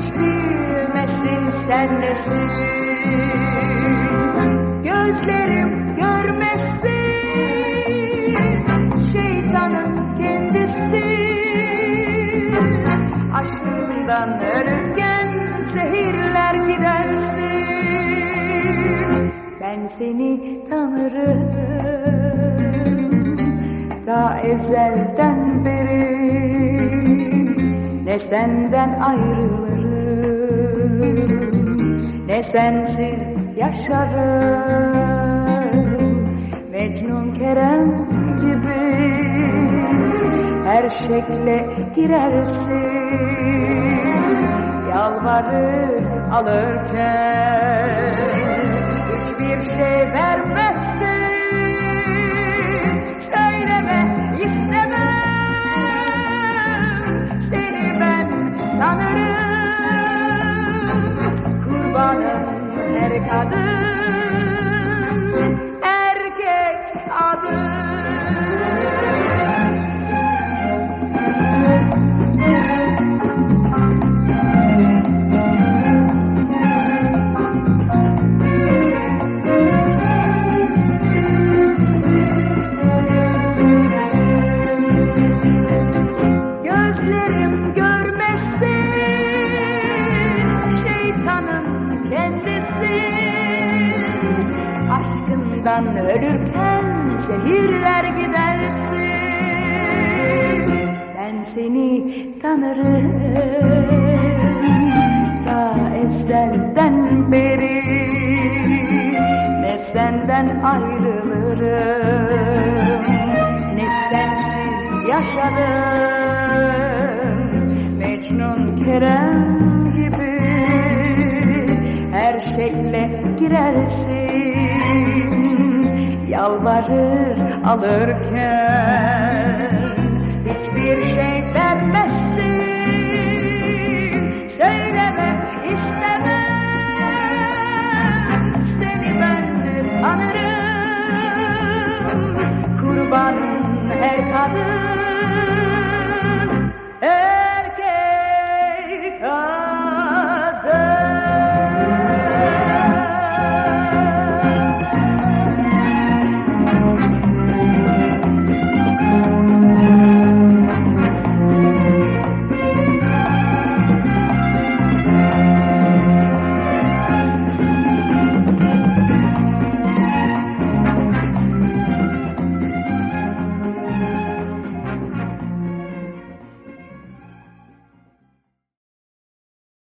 hiç bilmesin sen nesin? Gözlerim görmesin şeytanın kendisi. Aşkından ölürken zehirler gidersin. Ben seni tanırım. Ta ezelden beri Ne senden ayrılırım ne sensiz yaşarım. Mecnun Kerem gibi her şekle girersin. Yalvarır alırken hiçbir şey vermezsin her Aşkından ölürken zehirler gidersin. Ben seni tanırım. Ta ezelden beri Ne senden ayrılırım ne sensiz yaşarım. Mecnun Kerem gibi her şekle girersin Yalvarır alırken. Hiçbir şey vermezsin Söyleme